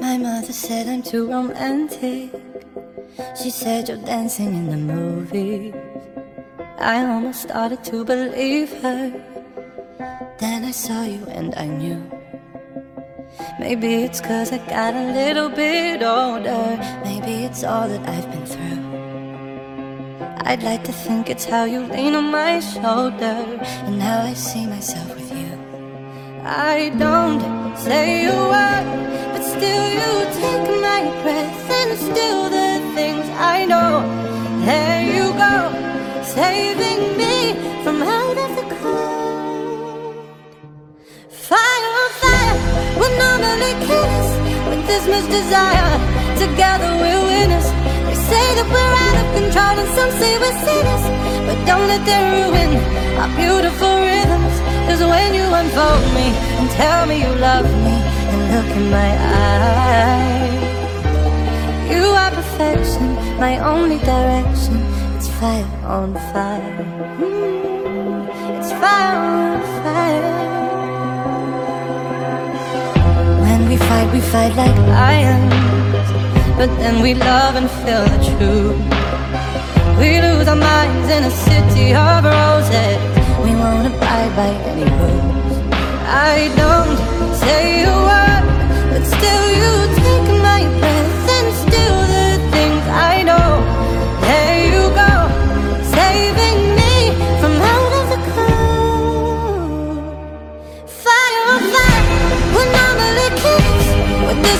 My mother said I'm too romantic. She said you're dancing in the movies. I almost started to believe her. Then I saw you and I knew. Maybe it's cause I got a little bit older. Maybe it's all that I've been through. I'd like to think it's how you lean on my shoulder. And now I see myself with you. I don't say a word, still you take my breath. And still the things I know. There you go, saving me from out of the cold. Fire on fire, we're normally killers with this much desire. Together we're winners. They say that we're out of control, and some say we're sinners. But don't let them ruin our beautiful rhythms. Cause when you unfold me and tell me you love me, look in my eyes, you are perfection, my only direction. It's fire on fire. Mm, it's fire on fire. When we fight, we fight like lions. But then we love and feel the truth. We lose our minds in a city of roses. We won't abide by any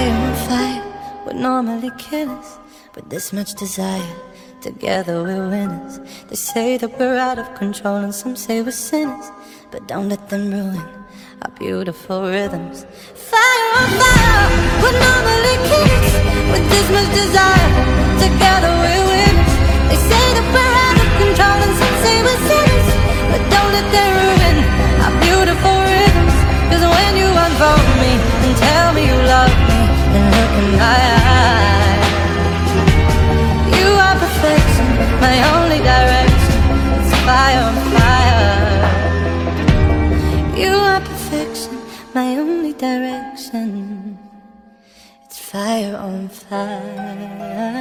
Fire on fire would normally kill us, but this much desire. Together we're winners. They say that we're out of control, and some say we're sinners. But don't let them ruin our beautiful rhythms. Fire on fire, we're normally kids with this much desire. Together we're winners. They say that we're out of control, and some say we're sinners. But don't let them ruin our beautiful rhythms. Cause when you unfold me and tell me you love me, direction. It's fire on fire.